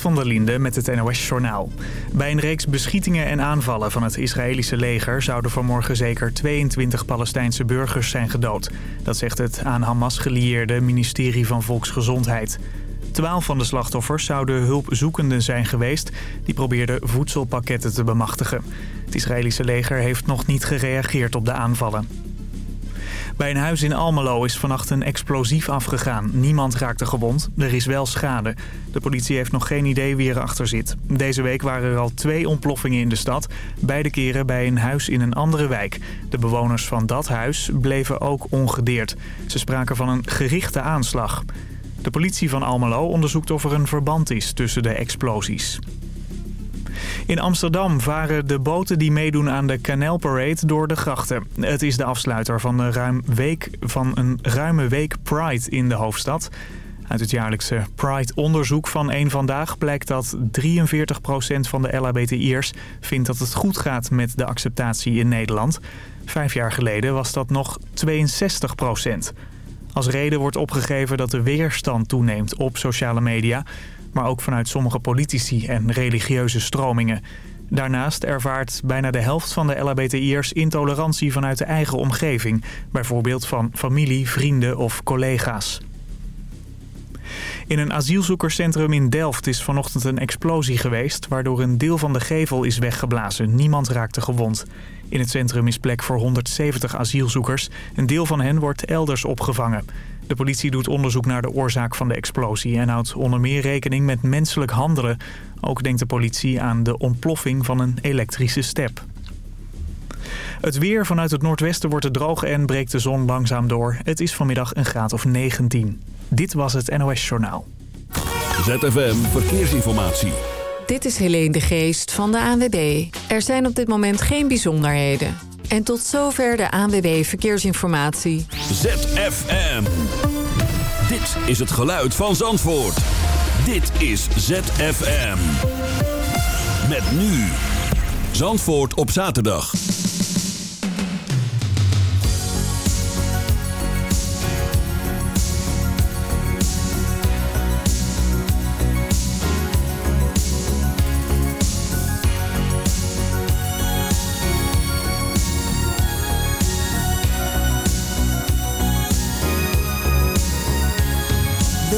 Van der Linde met het NOS-journaal. Bij een reeks beschietingen en aanvallen van het Israëlische leger... zouden vanmorgen zeker 22 Palestijnse burgers zijn gedood. Dat zegt het aan Hamas gelieerde ministerie van Volksgezondheid. Twaalf van de slachtoffers zouden hulpzoekenden zijn geweest... die probeerden voedselpakketten te bemachtigen. Het Israëlische leger heeft nog niet gereageerd op de aanvallen. Bij een huis in Almelo is vannacht een explosief afgegaan. Niemand raakte gewond, er is wel schade. De politie heeft nog geen idee wie erachter zit. Deze week waren er al twee ontploffingen in de stad. Beide keren bij een huis in een andere wijk. De bewoners van dat huis bleven ook ongedeerd. Ze spraken van een gerichte aanslag. De politie van Almelo onderzoekt of er een verband is tussen de explosies. In Amsterdam varen de boten die meedoen aan de Canal Parade door de grachten. Het is de afsluiter van, ruim week, van een ruime week Pride in de hoofdstad. Uit het jaarlijkse Pride-onderzoek van één Vandaag blijkt dat 43% van de LHBTI'ers vindt dat het goed gaat met de acceptatie in Nederland. Vijf jaar geleden was dat nog 62%. Als reden wordt opgegeven dat de weerstand toeneemt op sociale media maar ook vanuit sommige politici en religieuze stromingen. Daarnaast ervaart bijna de helft van de LHBTI'ers intolerantie vanuit de eigen omgeving. Bijvoorbeeld van familie, vrienden of collega's. In een asielzoekerscentrum in Delft is vanochtend een explosie geweest... waardoor een deel van de gevel is weggeblazen. Niemand raakte gewond. In het centrum is plek voor 170 asielzoekers. Een deel van hen wordt elders opgevangen. De politie doet onderzoek naar de oorzaak van de explosie... en houdt onder meer rekening met menselijk handelen. Ook denkt de politie aan de ontploffing van een elektrische step. Het weer vanuit het noordwesten wordt het droog en breekt de zon langzaam door. Het is vanmiddag een graad of 19. Dit was het NOS Journaal. ZFM Verkeersinformatie. Dit is Helene de Geest van de ANWB. Er zijn op dit moment geen bijzonderheden. En tot zover de ANWB Verkeersinformatie. ZFM. Dit is het geluid van Zandvoort. Dit is ZFM. Met nu. Zandvoort op zaterdag.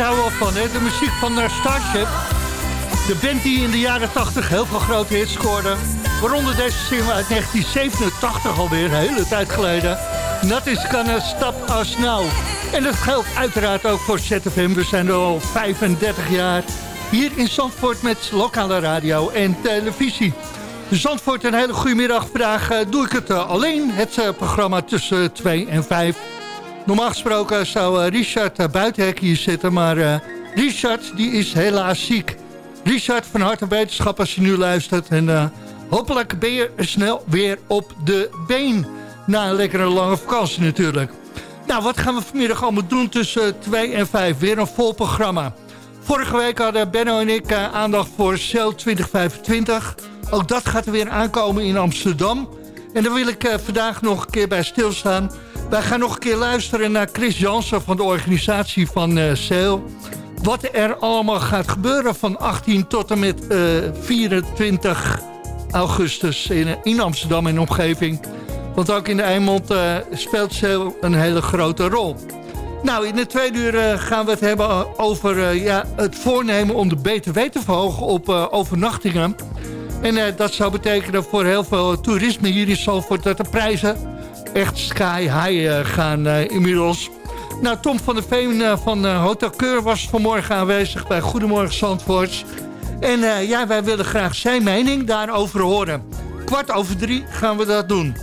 houden we van, de muziek van uh, Starship. De band die in de jaren 80 heel veel grote hits scoorde. Waaronder deze single uit 1987 alweer, een hele tijd geleden. is gonna stop us now. En dat geldt uiteraard ook voor ZFM. We zijn er al 35 jaar hier in Zandvoort met lokale radio en televisie. Zandvoort, een hele goede middag. Vandaag uh, doe ik het uh, alleen, het programma tussen 2 en 5. Normaal gesproken zou Richard Buitenhek hier zitten, maar Richard die is helaas ziek. Richard, van harte wetenschap als je nu luistert. En hopelijk ben je snel weer op de been. Na een lekkere lange vakantie natuurlijk. Nou, wat gaan we vanmiddag allemaal doen tussen 2 en 5? Weer een vol programma. Vorige week hadden Benno en ik aandacht voor Cel 2025... Ook dat gaat er weer aankomen in Amsterdam. En daar wil ik vandaag nog een keer bij stilstaan. Wij gaan nog een keer luisteren naar Chris Jansen van de organisatie van uh, Sail. Wat er allemaal gaat gebeuren van 18 tot en met uh, eh, 24 augustus in, Amsterdam en omgeving. Want ook in de Eimond speelt Sail een hele grote rol. Nou, in de tweede uur gaan we het hebben over ja, het voornemen om de BTW te verhogen op overnachtingen. En dat zou betekenen voor heel veel toerisme hier in Zalvoort... dat de prijzen echt sky high uh, gaan uh, inmiddels. Nou, Tom van der Veen van Hotel Keur was vanmorgen aanwezig bij Goedemorgen Zandvoort. En ja, wij willen graag zijn mening daarover horen. Kwart over drie gaan we dat doen.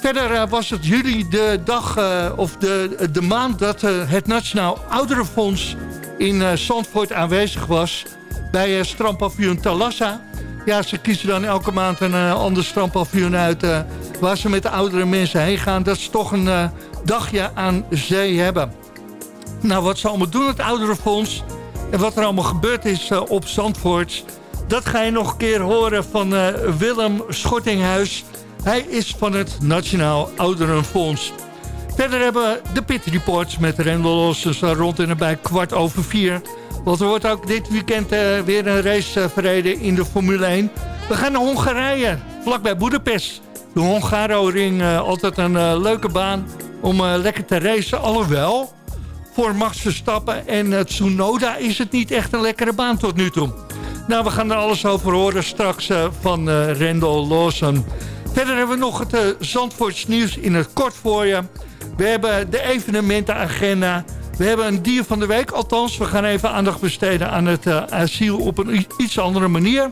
Verder was het juli de dag of de, de maand dat het Nationaal Ouderenfonds in Zandvoort aanwezig was... bij strandpaviljoen Talassa... Ja, ze kiezen dan elke maand een uh, ander strandpaviljoen uit... Uh, waar ze met de oudere mensen heen gaan. Dat ze toch een uh, dagje aan zee hebben. Nou, wat ze allemaal doen, het ouderenfonds... en wat er allemaal gebeurd is op Zandvoort... dat ga je nog een keer horen van Willem Schortinghuis. Hij is van het Nationaal Ouderenfonds. Verder hebben we de Pit Reports met Rendel Lossens rond en nabij kwart over vier... Want er wordt ook dit weekend uh, weer een race uh, verreden in de Formule 1. We gaan naar Hongarije, vlakbij Budapest. De Hongaro-ring, uh, altijd een leuke baan om lekker te racen. Alhoewel, voor Max Verstappen en Tsunoda is het niet echt een lekkere baan tot nu toe. Nou, we gaan er alles over horen straks van Randall Lawson. Verder hebben we nog het Zandvoorts nieuws in het kort voor je. We hebben de evenementenagenda... We hebben een dier van de week, althans. We gaan even aandacht besteden aan het uh, asiel op een iets andere manier.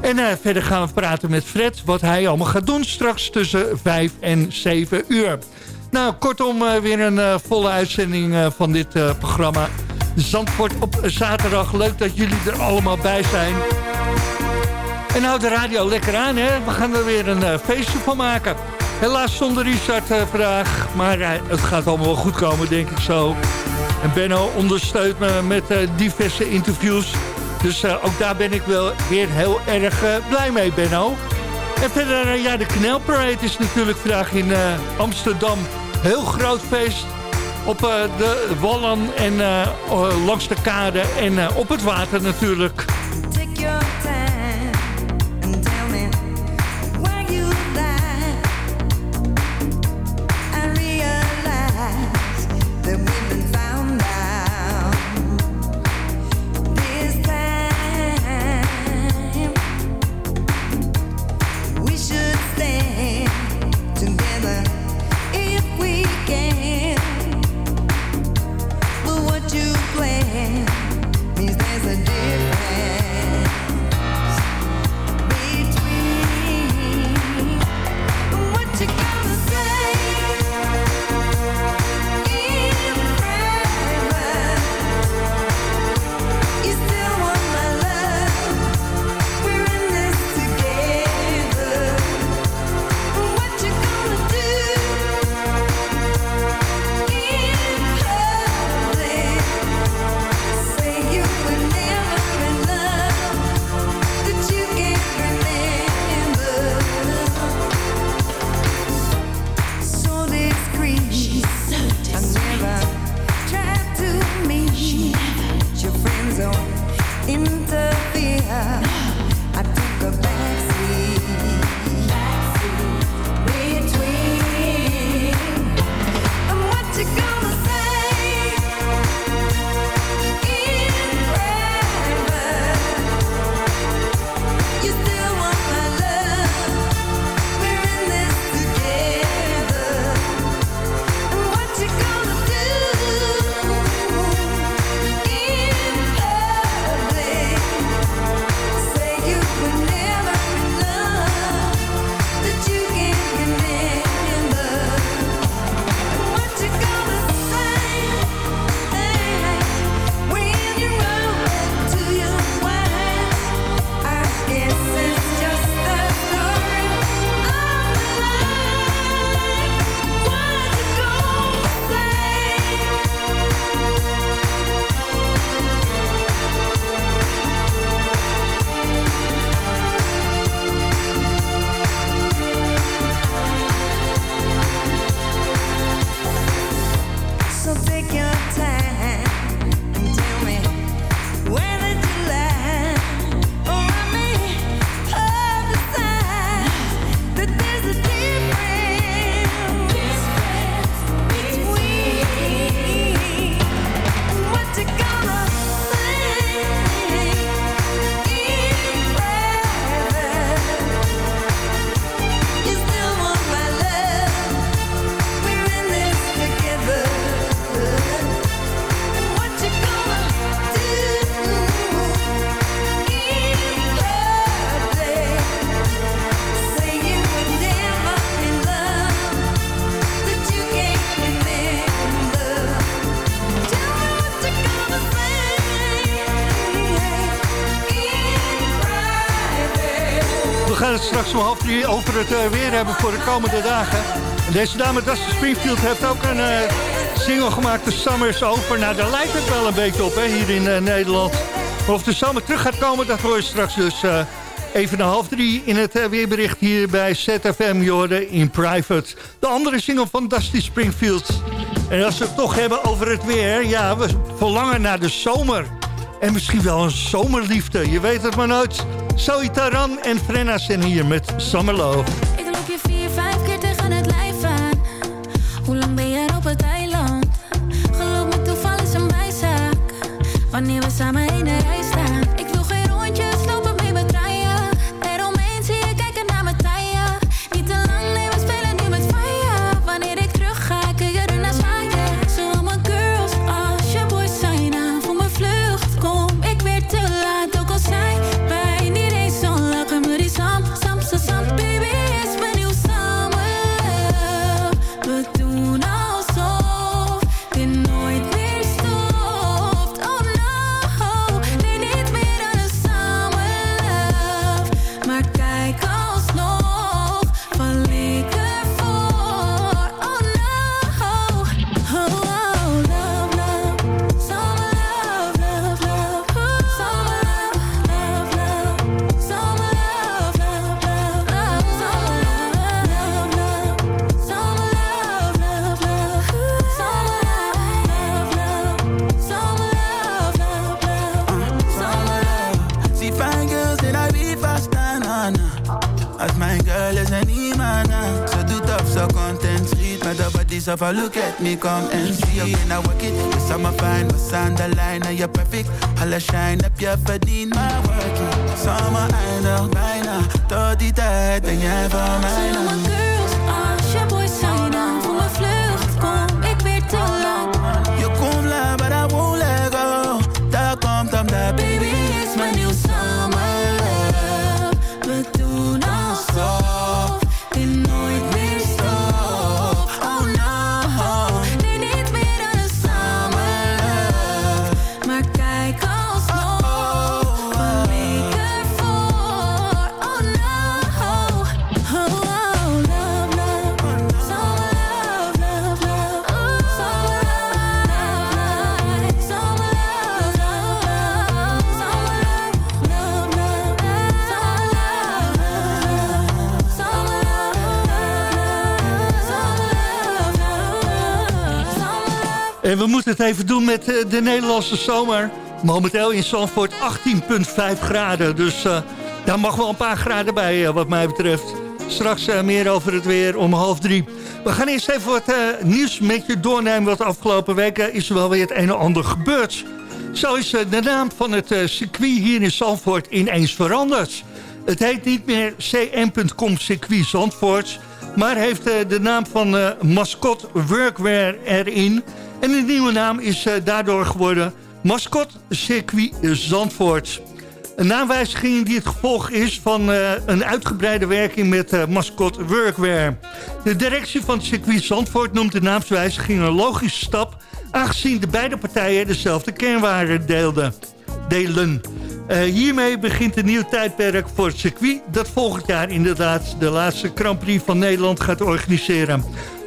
En uh, verder gaan we praten met Fred, wat hij allemaal gaat doen straks tussen 5 en 7 uur. Nou, kortom, uh, weer een volle uitzending van dit programma. Zandvoort op zaterdag. Leuk dat jullie er allemaal bij zijn. En houd de radio lekker aan, hè. We gaan er weer een feestje van maken. Helaas zonder Richard uh, vandaag. Maar uh, het gaat allemaal wel goed komen, denk ik zo. En Benno ondersteunt me met uh, diverse interviews. Dus ook daar ben ik wel weer heel erg blij mee, Benno. En verder, ja, de Knelparade is natuurlijk vandaag in Amsterdam. Heel groot feest op de wallen en langs de kade en op het water natuurlijk. Gaan het straks om half drie over het eh, weer hebben voor de komende dagen. En deze dame, Dusty Springfield, heeft ook een eh, single gemaakt, de Summers Over. Nou, daar lijkt het wel een beetje op, hè, hier in eh, Nederland. Maar of de zomer terug gaat komen, dat hoor je straks dus even na half drie in het weerbericht hier bij ZFM Jorden in Private. De andere single van Dusty Springfield. En als we het toch hebben over het weer, ja, we verlangen naar de zomer. En misschien wel een zomerliefde, je weet het maar nooit. Zoe Taran en Frenna zijn hier met Summer Love. Ik loop je vier, vijf keer tegen het lijf aan. Hoe lang ben je op het eiland? Geloof me, toeval is een bijzaak. Wanneer we samen in de rij Of a look at me, come and see. You I work it. The summer fine, what's the line? Now you're perfect. All I shine up, you verdien my working. Summer eindig bijna. Tot die tijd ben jij van mij. En we moeten het even doen met eh, de Nederlandse zomer. Momenteel in Zandvoort 18,5 graden. Dus eh, daar mag wel een paar graden bij eh, wat mij betreft. Straks meer over het weer om half drie. We gaan eerst even wat nieuws met je doornemen. Want de afgelopen weken is er wel weer het een en ander gebeurd. Zo is de naam van het circuit hier in Zandvoort ineens veranderd. Het heet niet meer cm.com circuit Zandvoort... maar heeft de naam van Mascot Workwear erin... En de nieuwe naam is eh, daardoor geworden Mascot Circuit Zandvoort. Een naamwijziging die het gevolg is van eh, een uitgebreide werking met eh, Mascot Workwear. De directie van het circuit Zandvoort noemt de naamswijziging een logische stap... aangezien de beide partijen dezelfde kernwaarden deelden. delen. Hiermee begint een nieuw tijdperk voor het circuit... dat volgend jaar inderdaad de laatste Grand Prix van Nederland gaat organiseren.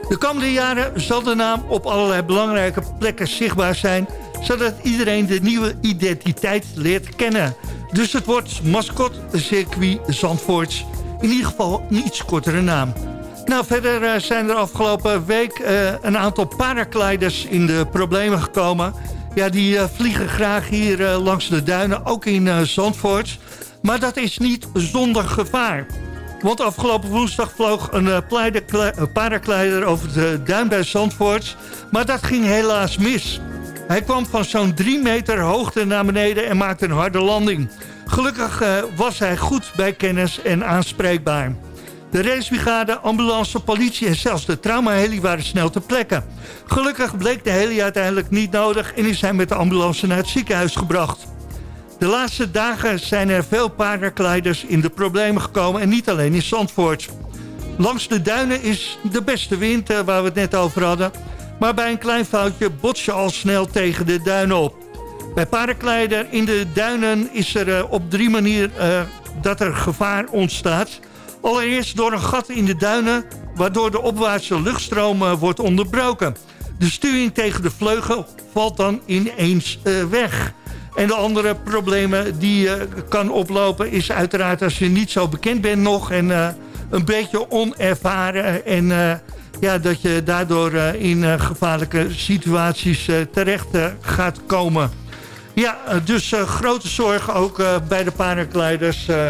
De komende jaren zal de naam op allerlei belangrijke plekken zichtbaar zijn... zodat iedereen de nieuwe identiteit leert kennen. Dus het wordt Mascot Circuit Zandvoorts. In ieder geval een iets kortere naam. Nou, verder eh, zijn er afgelopen week eh, een aantal paragliders in de problemen gekomen. Ja, die eh, vliegen graag hier langs de duinen, ook in Zandvoort. Maar dat is niet zonder gevaar. Want afgelopen woensdag vloog een paraglider over de duin bij Zandvoort. Maar dat ging helaas mis. Hij kwam van zo'n drie meter hoogte naar beneden en maakte een harde landing. Gelukkig eh, was hij goed bij kennis en aanspreekbaar. De racebrigade, ambulance, politie en zelfs de traumaheli waren snel ter plekke. Gelukkig bleek de heli uiteindelijk niet nodig en is hij met de ambulance naar het ziekenhuis gebracht. De laatste dagen zijn er veel paragliders in de problemen gekomen en niet alleen in Zandvoort. Langs de duinen is de beste wind eh, waar we het net over hadden. Maar bij een klein foutje bots je al snel tegen de duinen op. Bij paraglider in de duinen is er eh, op drie manieren eh, dat er gevaar ontstaat. Allereerst door een gat in de duinen, waardoor de opwaartse luchtstroom wordt onderbroken. De sturing tegen de vleugel valt dan ineens weg. En de andere problemen die je kan oplopen is uiteraard als je niet zo bekend bent nog... en eh, een beetje onervaren en eh, ja, dat je daardoor eh, in eh, gevaarlijke situaties eh, terecht eh, gaat komen. Ja, eh, dus eh, grote zorg ook eh, bij de paragliders... eh,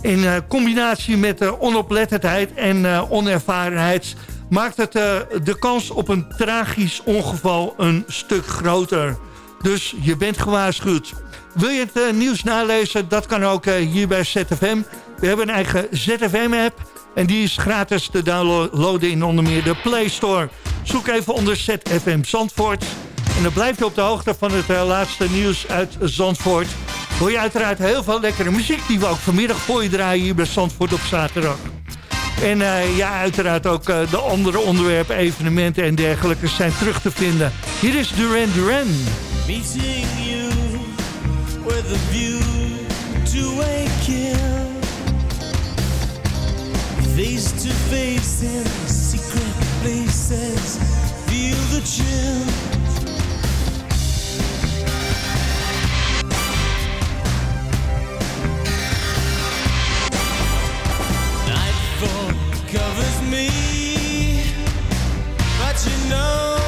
in eh, combinatie met uh, onoplettendheid en eh, onervarenheid... maakt het eh, de kans op een tragisch ongeval een stuk groter. Dus je bent gewaarschuwd. Wil je het eh, nieuws nalezen? Dat kan ook eh, hier bij ZFM. We hebben een eigen ZFM-app. En die is gratis te downloaden in onder meer de Play Store. Zoek even onder ZFM Zandvoort. En dan blijf je op de hoogte van het eh, laatste nieuws uit Zandvoort. Hoor je uiteraard heel veel lekkere muziek... die we ook vanmiddag voor je draaien hier bij Zandvoort op zaterdag. En ja, uiteraard ook de andere onderwerpen, evenementen en dergelijke zijn terug te vinden. Hier is Duran Duran. Meeting you with a view to a kill. Face to face in secret places. Feel the chill. Covers me. But you know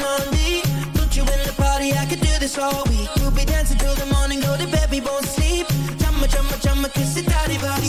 while on me. Don't you in the party? I could do this all week. We'll be dancing till the morning, go to bed, we won't sleep. Chumma, chumma, chumma, kiss it, daddy, body,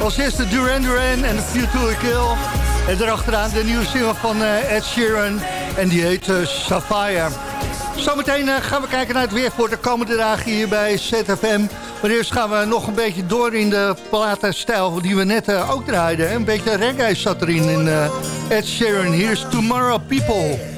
Als eerste Duran Duran en View to Kill. En daarachteraan de nieuwe single van eh, Ed Sheeran. En die heet eh, Sapphire. Zometeen eh, gaan we kijken naar het weer voor de komende dagen hier bij ZFM. Maar eerst gaan we nog een beetje door in de platenstijl die we net ook draaiden. Een beetje reggae zat erin in Ed Sheeran. Here's Tomorrow People.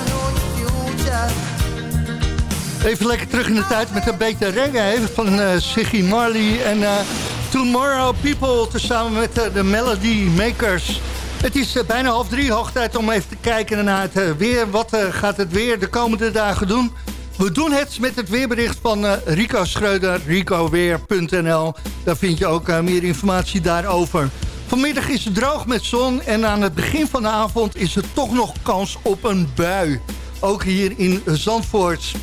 Even lekker terug in de tijd met een beetje reggae van uh, Siggy Marley en uh, Tomorrow People... tezamen met uh, de Melody Makers. Het is bijna half drie, hoog tijd om even te kijken naar het weer. Wat gaat het weer de komende dagen doen? We doen het met het weerbericht van Rico Schreuder, ricoweer.nl. Daar vind je ook meer informatie daarover. Vanmiddag is het droog met zon en aan het begin van de avond is er toch nog kans op een bui. Ook hier in Zandvoort.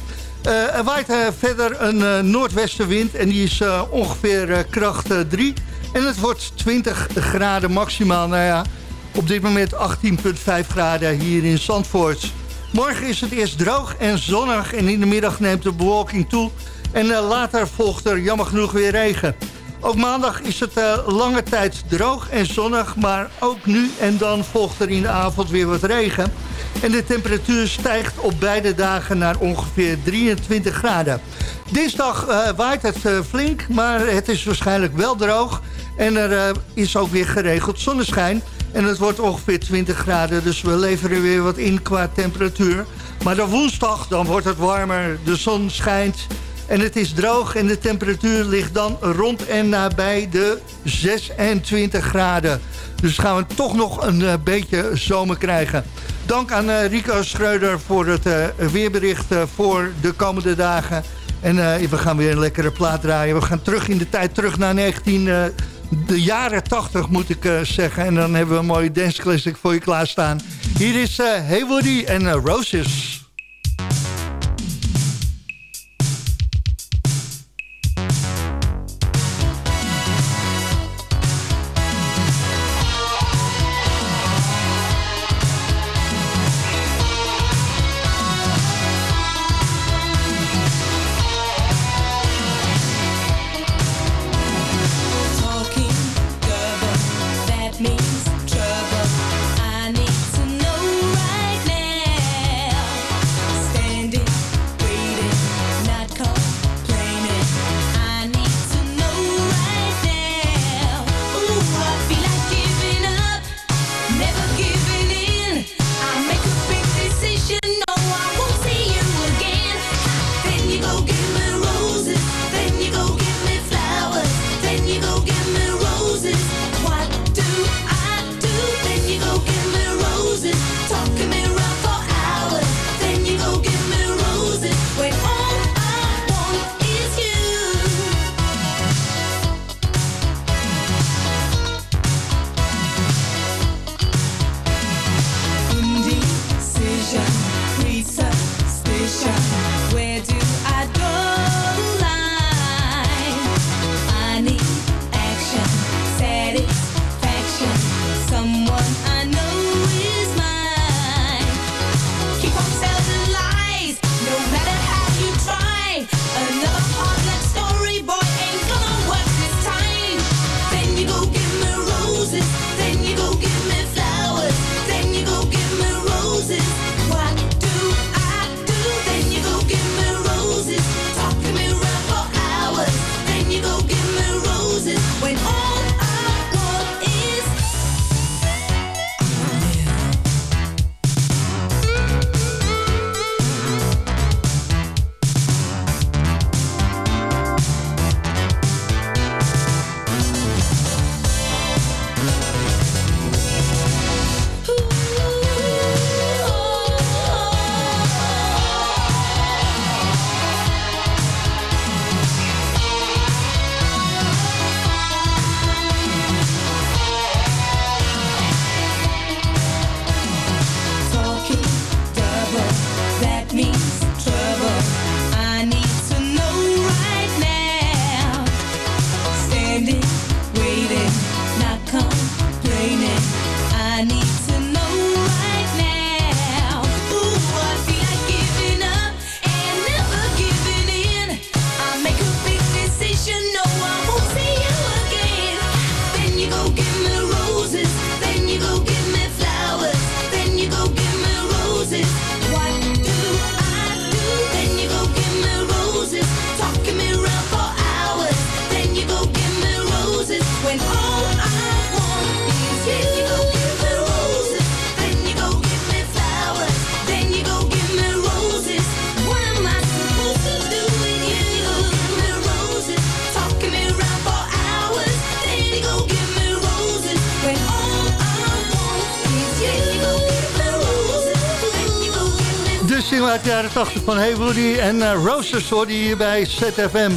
Uh, er waait uh, verder een uh, noordwestenwind en die is ongeveer kracht 3. En het wordt 20 graden maximaal. Nou ja, op dit moment 18,5 graden hier in Zandvoort. Morgen is het eerst droog en zonnig en in de middag neemt de bewolking toe. En later volgt er jammer genoeg weer regen. Ook maandag is het lange tijd droog en zonnig, maar ook nu en dan volgt er in de avond weer wat regen. En de temperatuur stijgt op beide dagen naar ongeveer 23 graden. Dinsdag uh, waait het uh, flink, maar het is waarschijnlijk wel droog. En er uh, is ook weer geregeld zonneschijn. En het wordt ongeveer 20 graden, dus we leveren weer wat in qua temperatuur. Maar dan woensdag, dan wordt het warmer, de zon schijnt... En het is droog en de temperatuur ligt dan rond en nabij de 26 graden. Dus gaan we toch nog een beetje zomer krijgen. Dank aan uh, Rico Schreuder voor het uh, weerbericht voor de komende dagen. En we gaan weer een lekkere plaat draaien. We gaan terug in de tijd, terug naar 19... de jaren 80 moet ik zeggen. En dan hebben we een mooie dance classic voor je klaarstaan. Hier is Hey Woody en Roses. Single uit de jaren 80 van Hey Woody en uh, je hier bij ZFM.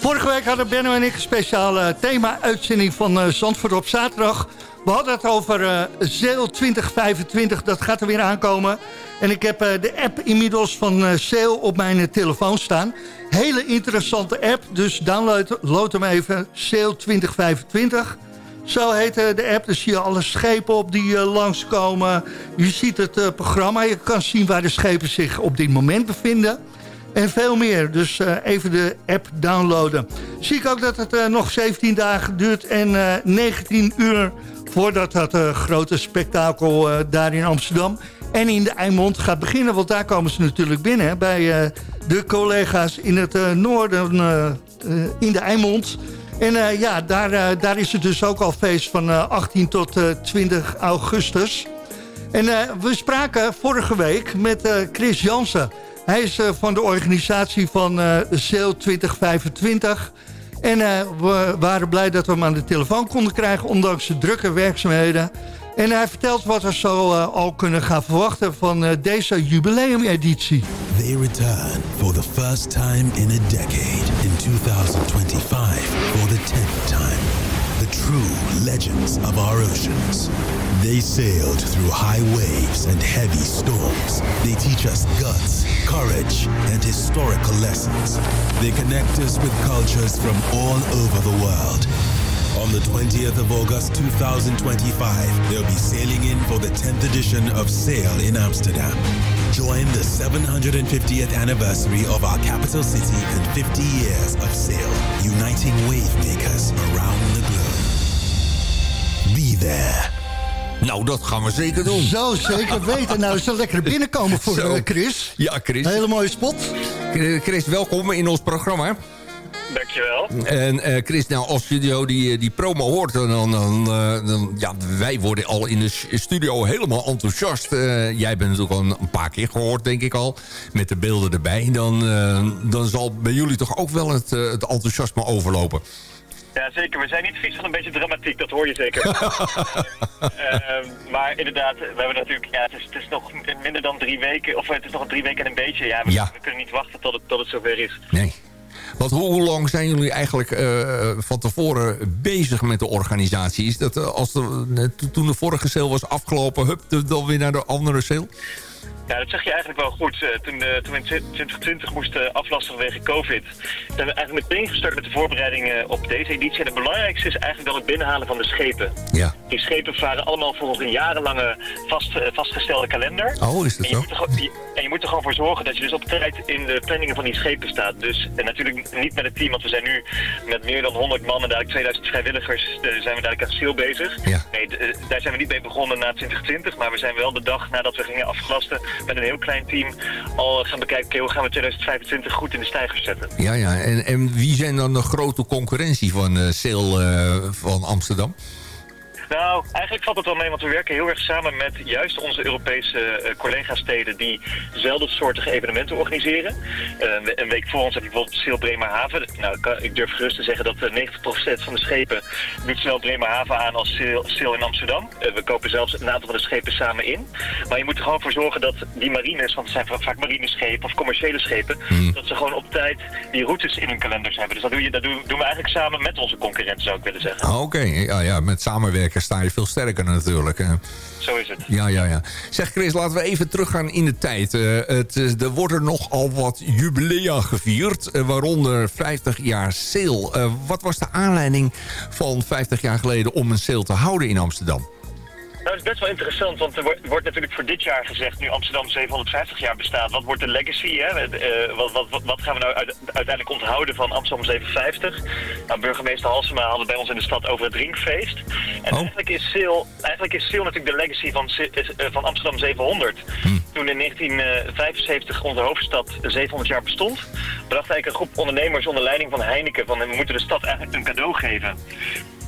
Vorige week hadden Benno en ik een speciale thema-uitzending van uh, Zandvoort op zaterdag. We hadden het over uh, Zeel 2025, dat gaat er weer aankomen. En ik heb de app inmiddels van uh, op mijn telefoon staan. Hele interessante app, dus download hem even, Zeel 2025. Zo heet de app, daar zie je alle schepen op die uh, langskomen. Je ziet het uh, programma, je kan zien waar de schepen zich op dit moment bevinden. En veel meer, dus even de app downloaden. Zie ik ook dat het nog 17 dagen duurt en 19 uur... voordat dat grote spektakel daar in Amsterdam en in de Eimond gaat beginnen. Want daar komen ze natuurlijk binnen bij de collega's in het noorden in de Eimond... En uh, ja, daar, uh, daar is het dus ook al feest van uh, 18 tot 20 augustus. En we spraken vorige week met Chris Jansen. Hij is van de organisatie van Zeel 2025. En we waren blij dat we hem aan de telefoon konden krijgen... ondanks de drukke werkzaamheden. En hij vertelt wat we zo al kunnen gaan verwachten van deze jubileumeditie. They return for the first time in a decade in 2025 for the 10th time. The true legends of our oceans. They sailed through high waves and heavy storms. They teach us guts, courage, and historical lessons. They connect us with cultures from all over the world. On the 20th of August 2025, they'll be sailing in for the 10th edition of Sail in Amsterdam. Join the 750th anniversary of our capital city and 50 years of sail, uniting wave makers around the globe. Be there. Nou, dat gaan we zeker doen. Zo, zeker weten. Nou, is het lekker binnenkomen voor uh, Chris. Ja, Chris. Een hele mooie spot. Chris, welkom in ons programma. Dankjewel. En uh, Chris, nou, als je die, die promo hoort, dan, dan, uh, dan, ja, wij worden al in de studio helemaal enthousiast. Uh, jij bent natuurlijk al een paar keer gehoord, denk ik al, met de beelden erbij. Dan, dan zal bij jullie toch ook wel het, het enthousiasme overlopen. Ja, zeker. We zijn niet vies van een beetje dramatiek, dat hoor je zeker. uh, maar inderdaad, we hebben natuurlijk, ja, het is, het is nog minder dan drie weken, of het is nog drie weken en een beetje. Ja, we, ja. we kunnen niet wachten tot het, tot het zover is. Nee. Want hoe, lang zijn jullie eigenlijk uh, van tevoren bezig met de organisatie? Is dat uh, als de, toen de vorige sale was afgelopen, hup, dan weer naar de andere sale? Ja, dat zeg je eigenlijk wel goed. Uh, toen, uh, toen we in 2020 moesten aflasten vanwege COVID... zijn we eigenlijk meteen gestart met de voorbereidingen op deze editie. En het belangrijkste is eigenlijk wel het binnenhalen van de schepen. Ja. Die schepen varen allemaal volgens een jarenlange vast, uh, vastgestelde kalender. Oh, is dat en je zo? Moet er, je, en je moet er gewoon voor zorgen dat je dus op tijd in de planningen van die schepen staat. Dus en natuurlijk niet met het team, want we zijn nu met meer dan 100 man en dadelijk 2000 vrijwilligers zijn we dadelijk aan sale bezig. Ja. Nee, daar zijn we niet mee begonnen na 2020, maar we zijn wel de dag nadat we gingen afgelasten met een heel klein team al gaan bekijken, hoe gaan we 2025 goed in de stijgers zetten. Ja, ja. En, en wie zijn dan de grote concurrentie van uh, Sail uh, van Amsterdam? Nou, eigenlijk valt het wel mee, want we werken heel erg samen met juist onze Europese uh, collega-steden die dezelfde soortige evenementen organiseren. Uh, een week voor ons heb je bijvoorbeeld Sail Bremerhaven. Nou, ik durf gerust te zeggen dat uh, 90% van de schepen doet zowel Bremerhaven aan als Sail in Amsterdam. We kopen zelfs een aantal van de schepen samen in. Maar je moet er gewoon voor zorgen dat die marines, want het zijn vaak marineschepen of commerciële schepen, hmm. dat ze gewoon op tijd die routes in hun kalenders hebben. Dus dat, doe je, dat doen, doen we eigenlijk samen met onze concurrenten, zou ik willen zeggen. Oké, okay. ja, ja, met samenwerken sta je veel sterker natuurlijk. Zo is het. Ja, ja, ja. Zeg Chris, laten we even teruggaan in de tijd. Uh, het, er worden nogal wat jubilea gevierd, uh, waaronder 50 jaar sale. Uh, wat was de aanleiding van 50 jaar geleden om een sale te houden in Amsterdam? Nou, dat is best wel interessant, want er wordt, natuurlijk voor dit jaar gezegd, nu Amsterdam 750 jaar bestaat, wat wordt de legacy? Hè? Uh, wat, wat, wat, gaan we nou uit, uiteindelijk onthouden van Amsterdam 750? Nou, burgemeester Halsema had het bij ons in de stad over het drinkfeest. En oh. eigenlijk, is Seel, eigenlijk is Seel natuurlijk de legacy van, van Amsterdam 700. Hm. Toen in 1975 onze hoofdstad 700 jaar bestond, bracht eigenlijk een groep ondernemers onder leiding van Heineken van we moeten de stad eigenlijk een cadeau geven.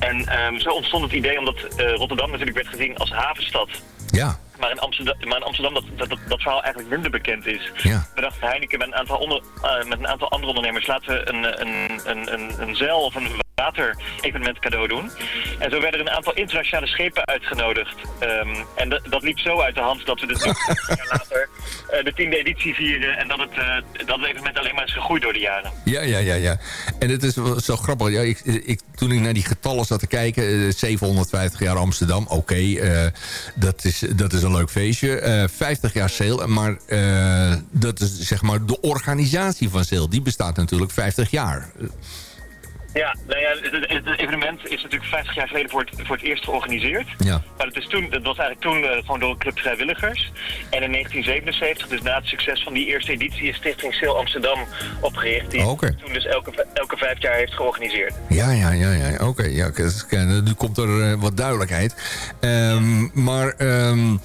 En um, zo ontstond het idee, omdat uh, Rotterdam natuurlijk werd gezien als havenstad. Ja. Maar in Amsterdam, maar in Amsterdam dat, dat, dat, dat verhaal eigenlijk minder bekend is. Ja. Bedacht Heineken met een aantal, onder, uh, met een aantal andere ondernemers... laten we een, een, een, een, een zeil of een water-evenement cadeau doen. En zo werden er een aantal internationale schepen uitgenodigd. Ehm, en dat- liep zo uit de hand dat we dus jaar later eh, de tiende editie vieren. En dat het, eh, dat het evenement alleen maar is gegroeid door de jaren. Ja, ja, ja, ja. En het is zo grappig. Ja, ik, ik, toen ik naar die getallen zat te kijken... eh, 750 jaar Amsterdam, oké, eh, dat, is, dat is een leuk feestje. Eh 50 jaar Sale, maar eh, dat is zeg maar de organisatie van Sale. Die bestaat natuurlijk 50 jaar. Ja, nou ja, het, het- evenement is natuurlijk 50 jaar geleden voor het, voor het eerst georganiseerd. Ja. Maar het, is toen, het was eigenlijk toen eh, gewoon door een club vrijwilligers. En in 1977, dus na het succes van die eerste editie, is Stichting Sale Amsterdam opgericht. Die Oké. toen dus elke, elke vijf jaar heeft georganiseerd. Ja, ja, ja, ja. Oké, ja, k- k- nu komt er eh, wat duidelijkheid. Ehm, maar ehm,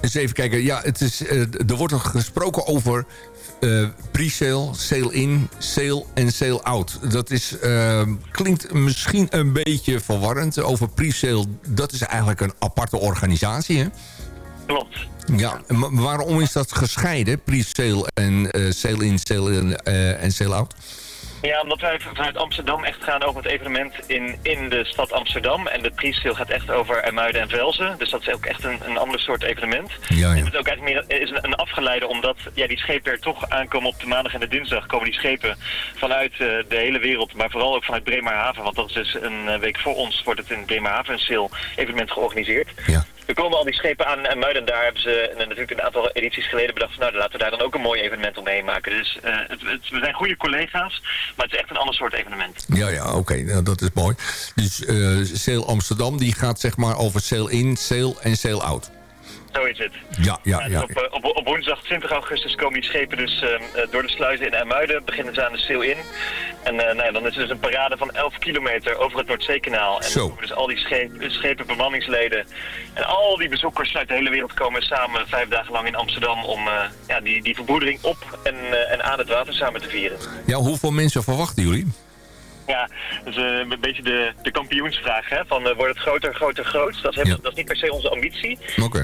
eens even kijken. Ja, het is, eh, er wordt nog gesproken over eh, pre-sale, sale-in, sale en sale-out. Dat is, ehm, klinkt misschien een beetje verwarrend. Over pre-sale, dat is eigenlijk een aparte organisatie, hè? Klopt. Ja, maar waarom is dat gescheiden? Pre-sale en eh, sale-in, sale-in eh, en sale-out? Ja, omdat wij vanuit Amsterdam echt gaan over het evenement in, in de stad Amsterdam. En de pre-sale gaat echt over Ermuiden en Velzen. Dus dat is ook echt een, een ander soort evenement. Ja, En ja. het is ook eigenlijk meer is een, een afgeleide, omdat ja, die schepen er toch aankomen op de maandag en de dinsdag. Komen die schepen vanuit eh, de hele wereld, maar vooral ook vanuit Bremerhaven. Want dat is dus een eh, week voor ons, wordt het in Bremerhaven een sale evenement georganiseerd. Ja. Er komen al die schepen aan en Muiden. Daar hebben ze eh, natuurlijk een aantal edities geleden bedacht van nou, laten we daar dan ook een mooi evenement omheen maken. Dus eh, we zijn goede collega's, maar het is echt een ander soort evenement. Ja, ja, oké, nou, dat is mooi. Dus eh Sale Amsterdam, die gaat zeg maar over sale in, sale en sale out. Zo is het. Ja, ja, dus ja. op, eh, op, op woensdag 20 augustus komen die schepen dus ehm, eh, door de sluizen in Ermuiden. Beginnen ze aan de sail in. En eh, nou ja, dan is er dus een parade van 11 kilometer over het Noordzeekanaal. En dan komen dus al die schepen, schepen, bemanningsleden en al die bezoekers uit de hele wereld komen samen vijf dagen lang in Amsterdam om ja, die, die verbroedering op en, en aan het water samen te vieren. Ja, hoeveel mensen verwachten jullie? Ja, dat is eh, een beetje de, de kampioensvraag. Hè? Van, eh, wordt het groter, groter, groot? Dat Ja. dat is niet per se onze ambitie.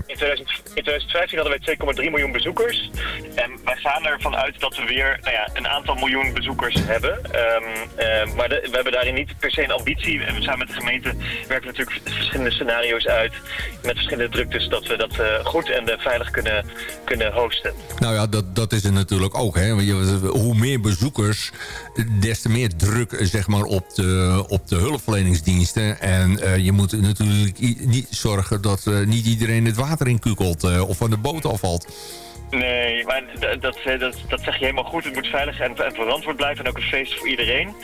In, 2000 in 2015 hadden wij 2,3 miljoen bezoekers. En wij gaan ervan uit dat we weer nou ja, een aantal miljoen bezoekers hebben. Ehm, eh, maar de- we hebben daarin niet per se een ambitie. En we samen met de gemeente werken we natuurlijk verschillende scenario's uit. Met verschillende druktes dat we dat goed en veilig kunnen, kunnen hosten. Nou ja, dat, dat is het natuurlijk ook. Hè? Hoe meer bezoekers, des te meer druk zeg maar, op, de, op de hulpverleningsdiensten. En eh, je moet natuurlijk niet zorgen dat eh, niet iedereen het water in kukelt eh, of van de boot afvalt. Nee, maar dat, eh, dat, dat zeg je helemaal goed. Het moet veilig en, en verantwoord blijven en ook een feest voor iedereen.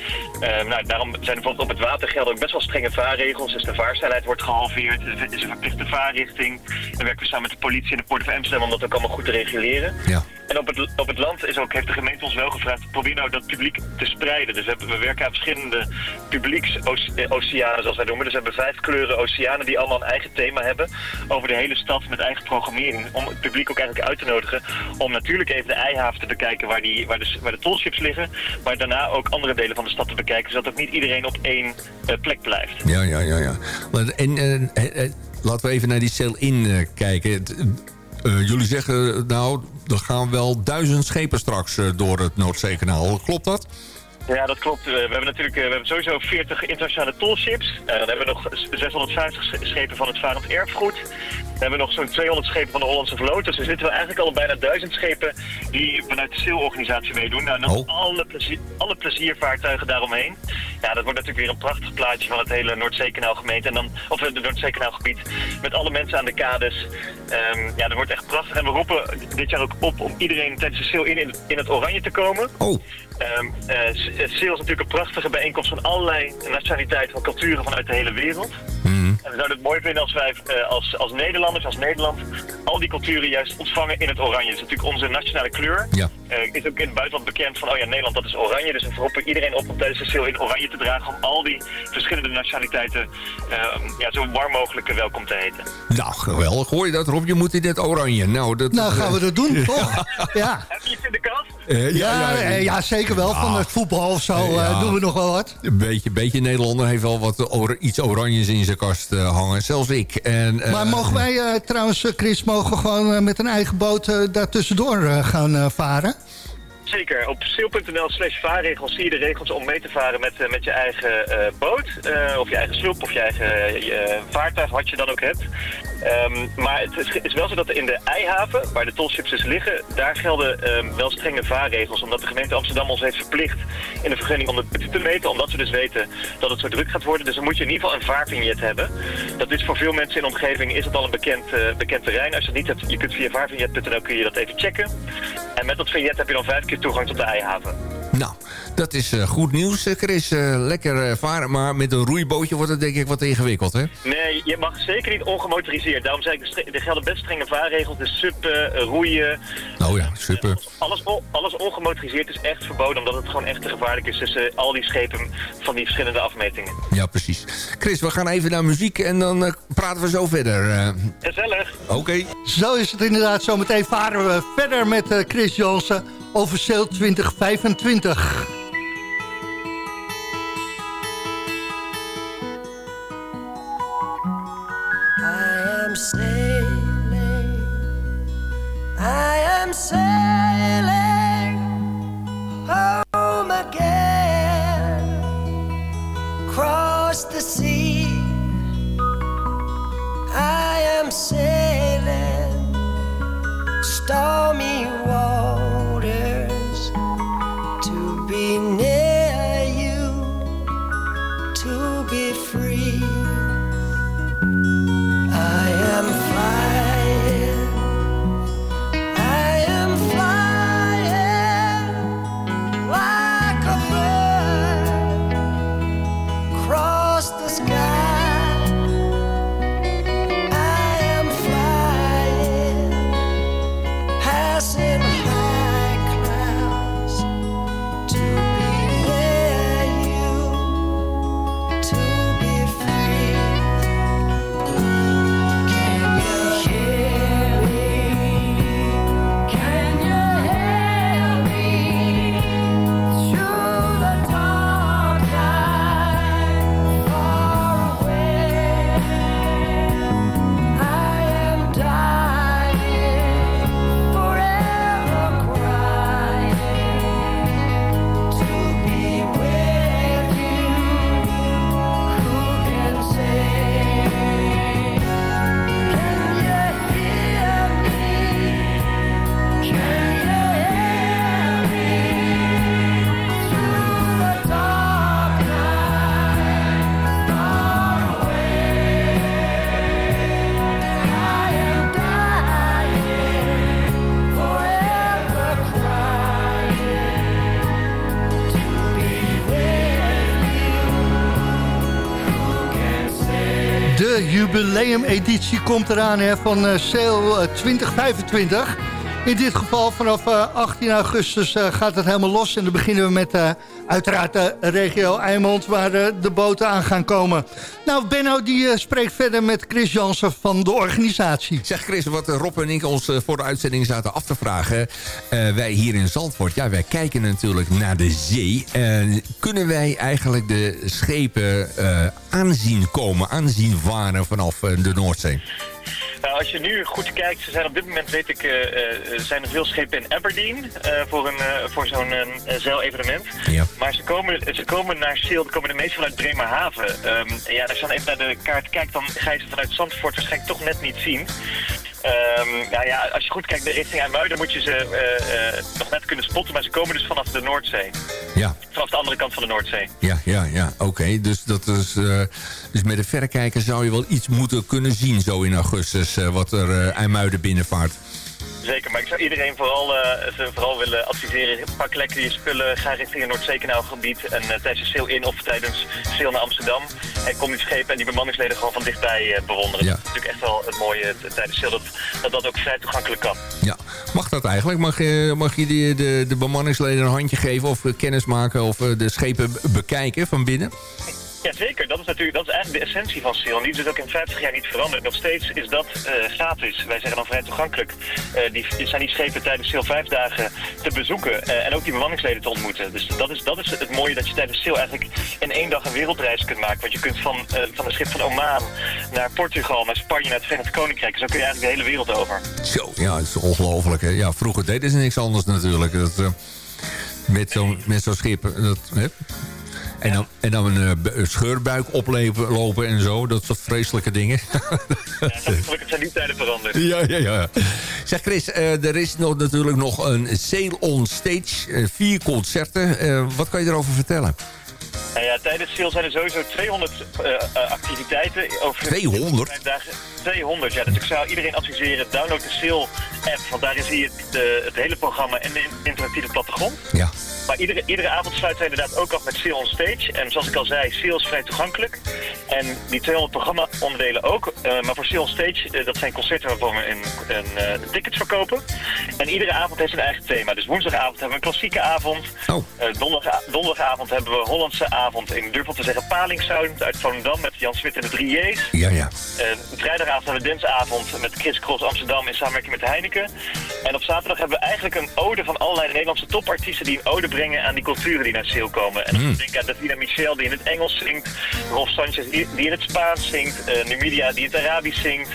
Eh, nou, daarom zijn er bijvoorbeeld op het water gelden ook best wel strenge vaarregels. Dus de vaarsnelheid wordt gehalveerd, er is een verplichte vaarrichting. Dan werken we samen met de politie en de Port of Amsterdam om dat ook allemaal goed te reguleren. Ja. En op het, op het land is ook, heeft de gemeente ons wel gevraagd, probeer nou dat publiek te spreiden. Dus we, hebben, we werken aan verschillende publieksoceanen, zoals wij noemen. Dus we hebben vijf kleuren oceanen die allemaal een eigen thema hebben. Over de hele stad met eigen programmering. Om het publiek ook eigenlijk uit te nodigen om natuurlijk even de eihaven te bekijken waar, die, waar, de, waar de liggen. Maar daarna ook andere delen van de stad te bekijken, zodat ook niet iedereen op één eh, plek blijft. Ja, ja, ja. ja. En eh, eh, laten we even naar die sale-in eh, kijken. Jullie zeggen, nou, er gaan wel duizend schepen straks door het Noordzeekanaal. Klopt dat? Ja, dat klopt. Eh, We hebben natuurlijk eh, we hebben sowieso 40 internationale tolships. Eh, dan hebben we nog 650 sch- schepen van het varend erfgoed. Dan hebben we nog zo'n 200 schepen van de Hollandse vloot. Dus we zitten wel eigenlijk al bijna 1000 schepen die vanuit de SEAL-organisatie meedoen. Nou, dan Oh. alle, plezier, alle pleziervaartuigen daaromheen. Ja, dat wordt natuurlijk weer een prachtig plaatje van het hele Noordzeekanaal gemeente. En dan, of het Noordzeekanaalgebied. Met alle mensen aan de kades. Ehm, ja, dat wordt echt prachtig. En we roepen dit jaar ook op om iedereen tijdens de SEAL in, in het oranje te komen. Oh, Ehm eh, S- eh, SEAL is natuurlijk een prachtige bijeenkomst van allerlei nationaliteiten, van culturen vanuit de hele wereld. En we zouden het mooi vinden als wij eh, als, als Nederlanders, als Nederland, al die culturen juist ontvangen in het oranje. Dat is natuurlijk onze nationale kleur. Ja. Eh, is ook in het buitenland bekend van, oh ja, Nederland dat is oranje. Dus we roepen iedereen op om tijdens de SEAL in oranje te dragen om al die verschillende nationaliteiten ehm, ja, zo warm mogelijk eh, welkom te heten. nou, geweldig. Hoor je dat, Rob? Je moet in dit oranje. Nou, dat, Nou, gaan we dat doen, toch? Ja, Heb je Eh, ja, eh, ja, zeker wel. Van het voetbal of zo eh, Ja. doen we nog wel wat. Een beetje, beetje Nederlander heeft wel wat or- iets oranjes in zijn kast hangen. Zelfs ik. En, eh, Maar mogen wij eh, trouwens, Chris, mogen we gewoon met een eigen boot daar tussendoor eh, gaan eh, varen? Zeker, op sail.nl slash vaarregels zie je de regels om mee te varen met, eh, met je eigen eh, boot. eh, of je eigen sloep of je eigen eh, vaartuig, wat je dan ook hebt. Ehm, maar het is, wel zo dat in de Eihaven, waar de tolships dus liggen, daar gelden ehm, wel strenge vaarregels. Omdat de gemeente Amsterdam ons heeft verplicht in de vergunning om de punten te meten. Omdat ze dus weten dat het zo druk gaat worden. Dus dan moet je in ieder geval een vaarvignet hebben. Dat is voor veel mensen in de omgeving is het al een bekend, eh, bekend terrein. Als je het niet hebt, je kunt via vaarvignet.nl kun je dat even checken. En met dat vignet heb je dan vijf keer toegang tot de Eihaven. Nou, dat is eh, goed nieuws, eh, Chris. Eh, lekker varen, maar met een roeibootje wordt het denk ik wat ingewikkeld, hè? Nee, je mag zeker niet ongemotoriseerd. Daarom zei ik, er gelden best strenge vaarregels. Dus suppen, roeien. Nou ja, super. Alles, alles ongemotoriseerd is echt verboden, omdat het gewoon echt te gevaarlijk is tussen al die schepen van die verschillende afmetingen. Ja, precies. Chris, we gaan even naar muziek en dan praten we zo verder. eh. Gezellig. Oké. Zo is het inderdaad. Zometeen varen we verder met Chris Jansen over Sail 2025. Am sailing, I am sailing home again, across the sea. I am sailing jubileumeditie komt eraan hè, van eh, Sail eh, 2025. In dit geval vanaf eh, 18 augustus eh, gaat het helemaal los. En dan beginnen we met eh, uiteraard de regio Eimond... waar eh, de boten aan gaan komen. Nou, Benno die eh, spreekt verder met Chris Jansen van de organisatie. Zeg Chris, wat eh, Rob en ik ons eh, voor de uitzending zaten af te vragen. eh, wij hier in Zandvoort, ja, wij kijken natuurlijk naar de zee. En kunnen wij eigenlijk de schepen eh, aanzien komen, aanzien varen vanaf eh, de Noordzee? Nou, als je nu goed kijkt, ze zijn op dit moment, weet ik, eh, eh, zijn er veel schepen in Aberdeen eh, voor, een, eh, voor zo'n eh, zeilevenement. Ja. Maar ze komen, ze komen naar Seel, komen de meeste vanuit Bremerhaven. En ja, als je dan even naar de kaart kijkt, dan ga je ze vanuit Zandvoort waarschijnlijk toch net niet zien. Ehm, nou ja, als je goed kijkt richting IJmuiden moet je ze eh, eh, nog net kunnen spotten, maar ze komen dus vanaf de Noordzee. Ja, Vanaf de andere kant van de Noordzee. ja, ja, ja. Oké, dus, dat is, eh, dus met de verrekijker zou je wel iets moeten kunnen zien zo in augustus... wat er IJmuiden binnenvaart. Zeker, maar ik zou iedereen vooral, eh, ze vooral willen adviseren. Pak lekker je spullen, ga richting het Noordzeekanaalgebied en eh, tijdens de sail in of tijdens sail naar Amsterdam. En kom die schepen en die bemanningsleden gewoon van dichtbij eh, bewonderen. Ja. Dat is natuurlijk echt wel het mooie eh, tijdens sail, dat, dat dat ook vrij toegankelijk kan. Ja, mag dat eigenlijk? Mag je, mag je die, de, de bemanningsleden een handje geven of eh, kennis maken of eh, de schepen bekijken van binnen? Ja, zeker. Dat is natuurlijk dat is eigenlijk de essentie van sail. En die is dus ook in 50 jaar niet veranderd. Nog steeds is dat eh, gratis. Wij zeggen dan vrij toegankelijk. Eh, die, zijn die schepen tijdens sail vijf dagen te bezoeken. eh, en ook die bemanningsleden te ontmoeten. Dus dat is, dat is het mooie dat je tijdens sail eigenlijk in één dag een wereldreis kunt maken. Want je kunt van, van een schip van Oman naar Portugal, naar Spanje, naar het Verenigd Koninkrijk. Zo kun je eigenlijk de hele wereld over. Zo, ja, het is ongelooflijk. Ja, vroeger deden ze niks anders natuurlijk. Dat, Met zo'n zo'n schip. Hè? En dan, en dan een, eh, scheurbuik oplopen lopen en zo. Dat soort vreselijke dingen. Ja, gelukkig zijn die tijden veranderd. Ja, ja, ja. Zeg Chris, eh, er is nog, natuurlijk nog een Sail on Stage. eh, vier concerten. Wat kan je erover vertellen? Nou ja, tijdens Sail zijn er sowieso 200 eh, eh, activiteiten. Over 200? vijf dagen. 200, ja. Dus ik zou iedereen adviseren, download de Sail-app. Want daarin zie je het, eh, het hele programma en de interactieve plattegrond. Ja. Maar iedere, iedere avond sluiten wij inderdaad ook af met Sail on Stage. En zoals ik al zei, Sail is vrij toegankelijk. En die 200 programma-onderdelen ook. Eh, maar voor Sail on Stage, eh, dat zijn concerten waarvoor we een, een, tickets verkopen. En iedere avond heeft zijn eigen thema. Dus woensdagavond hebben we een klassieke avond. Oh. Donderdag, donderdagavond hebben we Hollandse avond. Ik durf wel te zeggen Palingsound uit Volendam met Jan Smit en de 3 J's. Ja, ja. Vrijdagavond hebben we dansavond met Chris Cross Amsterdam in samenwerking met Heineken. En op zaterdag hebben we eigenlijk een ode van allerlei Nederlandse topartiesten die een ode brengen aan die culturen die naar Seel komen. En Mm. ik denk aan Davina Michel die in het Engels zingt, Rolf Sanchez die, die in het Spaans zingt, eh Numidia die in het Arabisch zingt,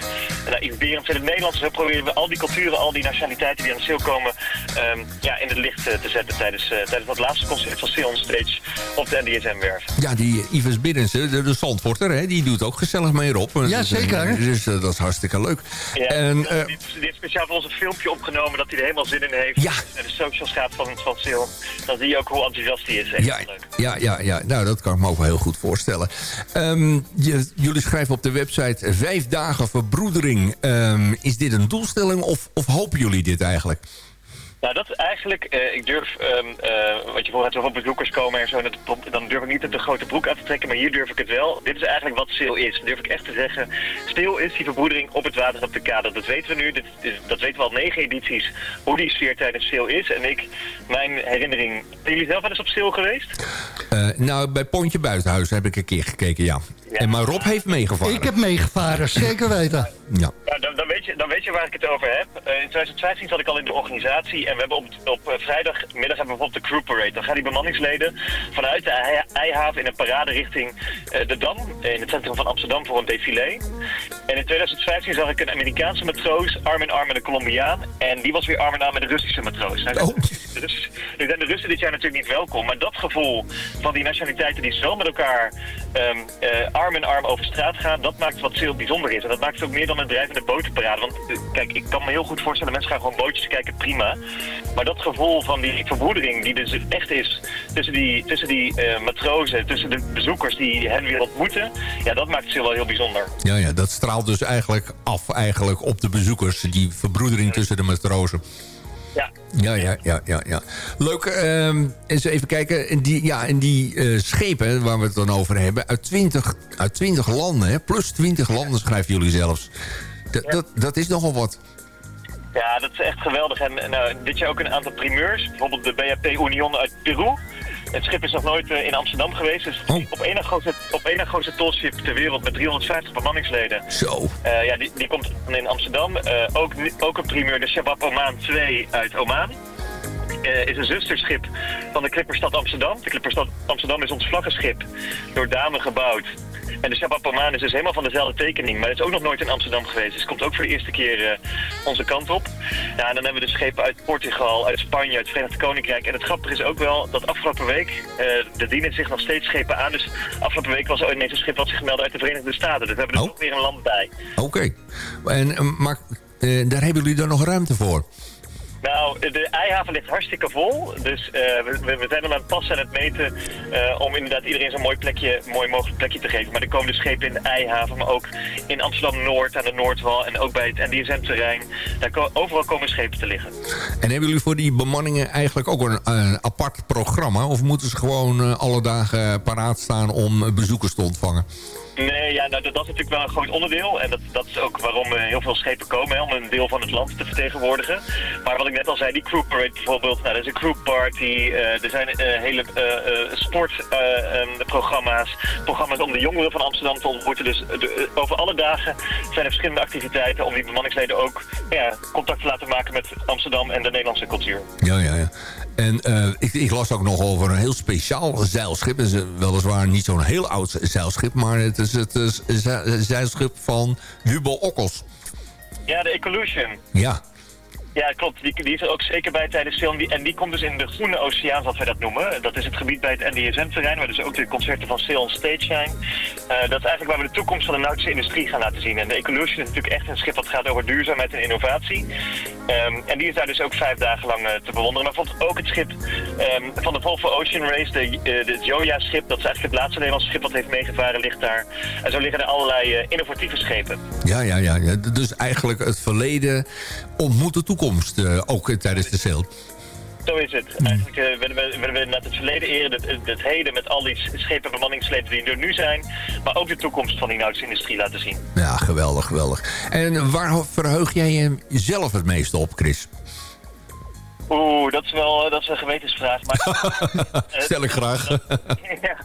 en nou, Yves Berends in het Nederlands. Zo proberen we al die culturen, al die nationaliteiten die aan Seel komen, ehm, ja, in het licht eh, te zetten tijdens, eh, tijdens dat laatste concert van Seel on Stage op de NDSM-werf. Ja, die Ives Binnensen, de, de Zandvoorter, hè, die doet ook gezellig mee erop. Ja, zeker. Dus eh, dat is hartstikke leuk. Ja, En, eh, heeft speciaal voor ons een filmpje opgenomen dat hij er helemaal zin in heeft. Ja. En de socials gaat van, van Sil. Dan zie je ook hoe enthousiast hij is. Echt ja, leuk. ja, ja, ja, nou dat kan ik me ook wel heel goed voorstellen. Ehm, je- jullie schrijven op de website vijf dagen verbroedering. Ehm, is dit een doelstelling of, of hopen jullie dit eigenlijk? Nou, dat is eigenlijk, eh, ik durf, ehm eh want je vroeg zoveel bezoekers komen en zo, en dat- dan durf ik niet de grote broek aan te trekken, maar hier durf ik het wel. Dit is eigenlijk wat Stil is. Durf ik echt te zeggen, Stil is die verbroedering op het water op de kade. Dat weten we nu, dit is, dat weten we al negen edities, hoe die sfeer tijdens Stil is. En ik, mijn herinnering, zijn jullie zelf wel eens op Stil geweest? Eh, nou, bij Pontje Buitenhuis heb ik een keer gekeken, ja. En maar Rob heeft meegevaren. Ik heb meegevaren, zeker weten. Ja. Nou, dan, dan, weet je, dan weet je waar ik het over heb. Eh, in 2015 zat ik al in de organisatie en we hebben op, op eh, vrijdagmiddag hebben we bijvoorbeeld de crew parade. Dan gaan die bemanningsleden vanuit de Ei- Eihaven in een parade richting eh, de Dam, in het centrum van Amsterdam voor een défilé. En in 2015 zag ik een Amerikaanse matroos arm in arm met een Colombiaan en die was weer arm in arm met een Russische matroos. Nou, Oh. de Russen- nu zijn de Russen dit jaar natuurlijk niet welkom, maar dat gevoel van die nationaliteiten die zo met elkaar ehm, eh, arm in arm over straat gaan, dat maakt wat heel bijzonder is. En dat maakt het ook meer dan een drijvende botenparade. Want eh, kijk, ik kan me heel goed voorstellen, mensen gaan gewoon bootjes kijken, prima. Maar dat gevoel van die verbroedering die dus echt is tussen die, tussen die eh, matrozen, tussen de bezoekers die hen weer ontmoeten, ja, dat maakt het wel heel bijzonder. Ja, ja, dat straalt dus eigenlijk af eigenlijk op de bezoekers. Die verbroedering tussen de matrozen. Ja. Ja, ja, ja, ja. ja. Leuk, ehm, eens even kijken. En die, ja, en die eh, schepen waar we het dan over hebben... uit 20, uit 20 landen, hè? plus 20 landen schrijven jullie zelfs. Dat, dat, dat is nogal wat. Ja, dat is echt geweldig. En nou, dit jaar ook een aantal primeurs. Bijvoorbeeld de BHP Union uit Peru. Het schip is nog nooit eh, in Amsterdam geweest. Dus Oh. op één grootste, op één na grootste tolschip ter wereld met 350 bemanningsleden. Zo. Eh, ja, die, die komt in Amsterdam. Eh, ook, ook een primeur, de Shabab Oman 2 uit Oman. Is een zusterschip van de Clipperstad Amsterdam. De Clipperstad Amsterdam is ons vlaggenschip door damen gebouwd. En de Shabab Oman is dus helemaal van dezelfde tekening. Maar het is ook nog nooit in Amsterdam geweest. Dus het komt ook voor de eerste keer eh, onze kant op. Ja, en dan hebben we de schepen uit Portugal, uit Spanje, uit het Verenigd Koninkrijk. En het grappige is ook wel dat afgelopen week, eh er dienen zich nog steeds schepen aan. Dus afgelopen week was er ineens een schip wat zich meldde uit de Verenigde Staten. Dus we hebben er Oh. nog weer een land bij. Oké. En, eh, Maar daar hebben jullie dan nog ruimte voor? Nou, de eihaven ligt hartstikke vol. Dus eh, we, we- zijn al aan het passen en het meten eh, om inderdaad iedereen zo'n mooi plekje, mooi mogelijk plekje te geven. Maar er komen dus schepen in de eihaven, maar ook in Amsterdam-Noord aan de Noordwal en ook bij het NDSM-terrein. Daar overal komen schepen te liggen. En hebben jullie voor die bemanningen eigenlijk ook een, apart programma? Of moeten ze gewoon eh, alle dagen paraat staan om bezoekers te ontvangen? Nee, ja, nou, dat, is natuurlijk wel een groot onderdeel. En dat, dat is ook waarom eh, heel veel schepen komen, hè, om een deel van het land te vertegenwoordigen. Maar wat ik net al zei, die crew parade bijvoorbeeld, nou, is een crew party, eh, er zijn eh, hele sportprogramma's, programma's om de jongeren van Amsterdam te ontmoeten. Dus over alle dagen zijn er verschillende activiteiten om die bemanningsleden ook ja, contact te laten maken met Amsterdam en de Nederlandse cultuur. Ja, ja, ja. En eh, ik, ik las ook nog over een heel speciaal zeilschip. Het is eh, weliswaar niet zo'n heel oud zeilschip... maar het is het is ze- zeilschip van Hubel Okkels. Ja, de Ecolution. Ja. Ja, klopt. Die, die is er ook zeker bij tijdens de film. Die, en die komt dus in de Groene Oceaan, wat wij dat noemen. Dat is het gebied bij het NDSM-terrein, waar dus ook de concerten van Sail on Stage zijn. Eh, dat is eigenlijk waar we de toekomst van de nautische industrie gaan laten zien. En de Ecolution is natuurlijk echt een schip dat gaat over duurzaamheid en innovatie. Ehm, en die is daar dus ook vijf dagen lang eh, te bewonderen. Maar bijvoorbeeld ook het schip ehm, van de Volvo Ocean Race, de, eh, de Joja-schip. Dat is eigenlijk het laatste Nederlandse schip dat heeft meegevaren, ligt daar. En zo liggen er allerlei innovatieve schepen. Ja, ja, ja. Dus eigenlijk het verleden ontmoet de toekomst, eh, ook tijdens de sale. Zo is het. Eigenlijk eh, willen we, willen we het verleden eren, het, het, heden met al die schepen en bemanningsleden die er nu zijn. Maar ook de toekomst van die nautische industrie laten zien. Ja, geweldig, geweldig. En waar verheug jij je zelf het meeste op, Chris? Oeh, dat is wel eh, dat is een gewetensvraag. Maar, Stel ik graag. ja,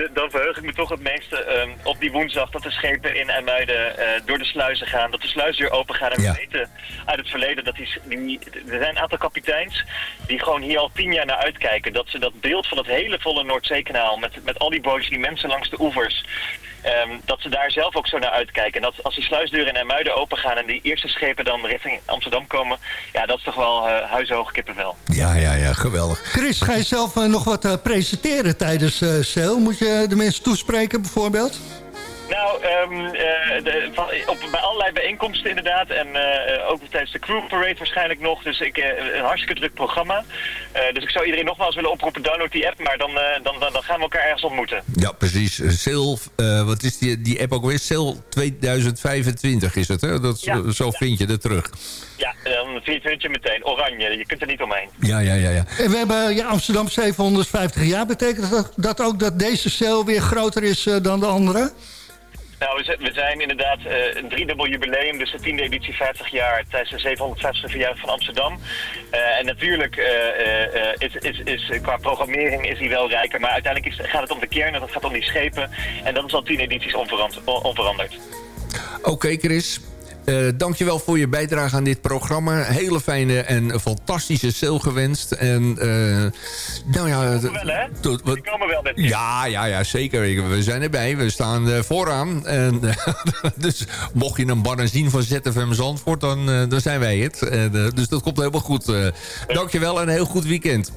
de- dan verheug ik me toch het meeste ehm, op die woensdag dat de schepen in IJmuiden eh door de sluizen gaan. Dat de sluizen weer open gaan. En Ja. we weten uit het verleden dat die, die, er zijn een aantal kapiteins die gewoon hier al tien jaar naar uitkijken. Dat ze dat beeld van het hele volle Noordzeekanaal met, met al die bootjes, die mensen langs de oevers. Ehm, dat ze daar zelf ook zo naar uitkijken. En dat als die sluisdeuren in IJmuiden open gaan en die eerste schepen dan richting Amsterdam komen. Ja, dat is toch wel eh huishoog kippenvel. Ja, ja, ja, geweldig. Chris, ga je zelf eh, nog wat eh, presenteren tijdens eh Sail? Moet je de mensen toespreken bijvoorbeeld? Nou, ehm, eh, de, van, op, bij allerlei bijeenkomsten inderdaad. En eh, ook tijdens de Crew Parade waarschijnlijk nog. Dus ik, eh, een hartstikke druk programma. Eh, dus ik zou iedereen nogmaals willen oproepen, download die app. Maar dan, eh, dan, dan, dan gaan we elkaar ergens ontmoeten. Ja, precies. Eh, wat is die, die app ook weer? Sale 2025 is het, hè? Dat, Ja, zo ja. vind je er terug. Ja, dan vind je- meteen. Oranje, je kunt er niet omheen. Ja, ja, ja, ja. En we hebben ja, Amsterdam 750 jaar. Betekent dat, ook dat deze Sail weer groter is dan de andere? Nou, we, zijn- inderdaad eh, een driedubbel jubileum, dus de tiende editie 50 jaar tijdens de 750 verjaardag van Amsterdam. Eh, en natuurlijk eh, is, is, is, qua programmering is die wel rijker, maar uiteindelijk gaat het om de kern dat gaat om die schepen. En dat is al tien edities onverand- on- onveranderd. Oké, Chris. Eh dankjewel voor je bijdrage aan dit programma. Hele fijne en fantastische sale gewenst. En, eh, nou ja, Wel hè? Die komen wel met ja, ja, ja, zeker. We zijn erbij. We staan eh, vooraan. En, dus mocht je een banner zien van ZFM Zandvoort, dan, eh, dan zijn wij het. En, eh, dus dat komt helemaal goed. Eh dankjewel en een heel goed weekend.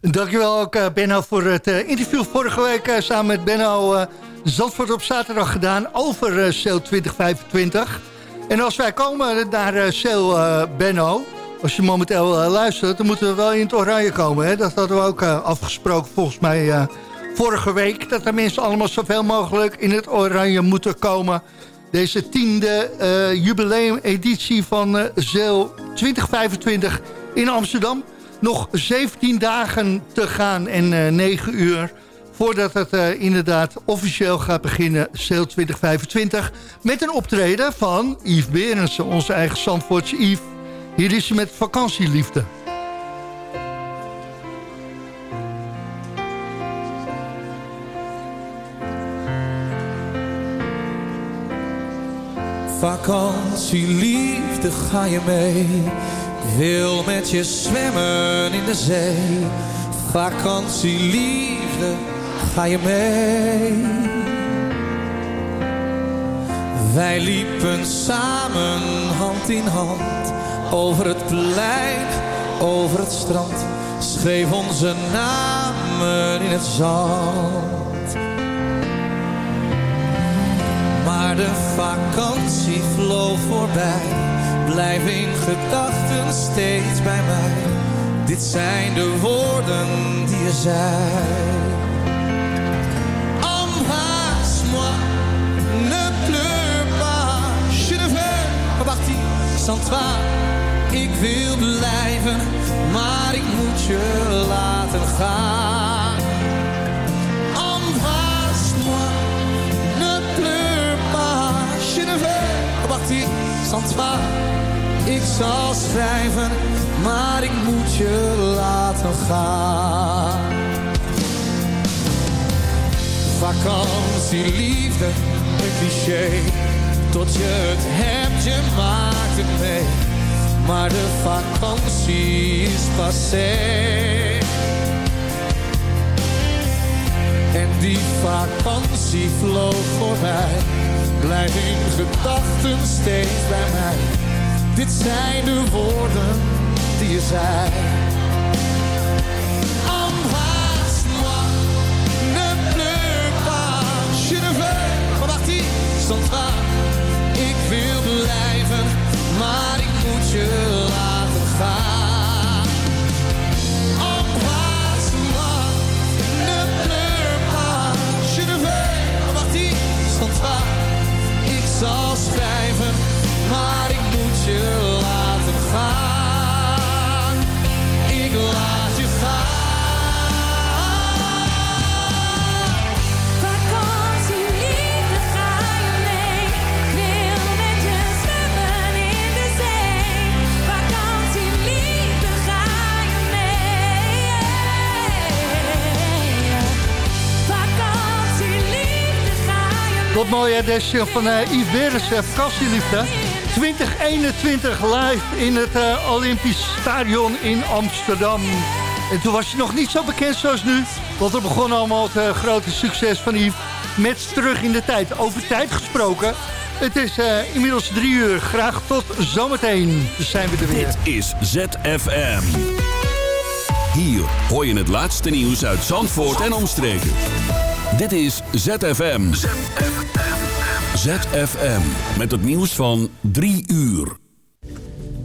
Dankjewel ook Benno voor het eh, interview vorige week samen met Benno eh, Zandvoort op zaterdag gedaan over eh Sail 2025. En als wij komen naar eh Sail eh, Benno, als je momenteel eh, luistert, dan moeten we wel in het oranje komen. Hè? Dat hadden we ook afgesproken volgens mij vorige week. Dat de mensen allemaal zoveel mogelijk in het oranje moeten komen. Deze tiende eh jubileumeditie van Sail 2025 in Amsterdam. Nog 17 dagen te gaan en eh 9 uur voordat het eh, inderdaad officieel gaat beginnen, Sail 2025. Met een optreden van Yves Berensen, onze eigen Zandvoortse Yves. Hier is hij met vakantieliefde. Vakantieliefde, ga je mee? Wil met je zwemmen in de zee. Vakantieliefde, ga je mee? Wij liepen samen hand in hand over het plein, over het strand. Schreef onze namen in het zand. Maar de vakantie vloog voorbij. Blijf in gedachten steeds bij mij. Dit zijn de woorden die je zei. Embrasse-moi, ne pleure pas. Je ne veux pas partir sans toi. Ik wil blijven, maar ik moet je laten gaan. Embrasse-moi, ne pleure pas. Je ne veux partir sans toi. Ik zal schrijven, maar ik moet je laten gaan. Vakantieliefde, een cliché. Tot je het hebt, je maakt het mee. Maar de vakantie is passé. En die vakantie vloog voorbij. Blijf in gedachten steeds bij mij. Dit zijn de woorden die je zei. Ik Wat mooi hè, deze van eh Yves Berens, eh, vakantieliefde. 2021 live in het eh, Olympisch Stadion in Amsterdam. En toen was je nog niet zo bekend zoals nu. Want er begon allemaal het eh, grote succes van Yves met Terug in de Tijd. Over tijd gesproken. Het is eh, inmiddels drie uur. Graag tot zometeen. Dus zijn we er weer. Dit is ZFM. Hier hoor je het laatste nieuws uit Zandvoort en omstreken. Dit is ZFM. ZFM. Met het nieuws van drie uur.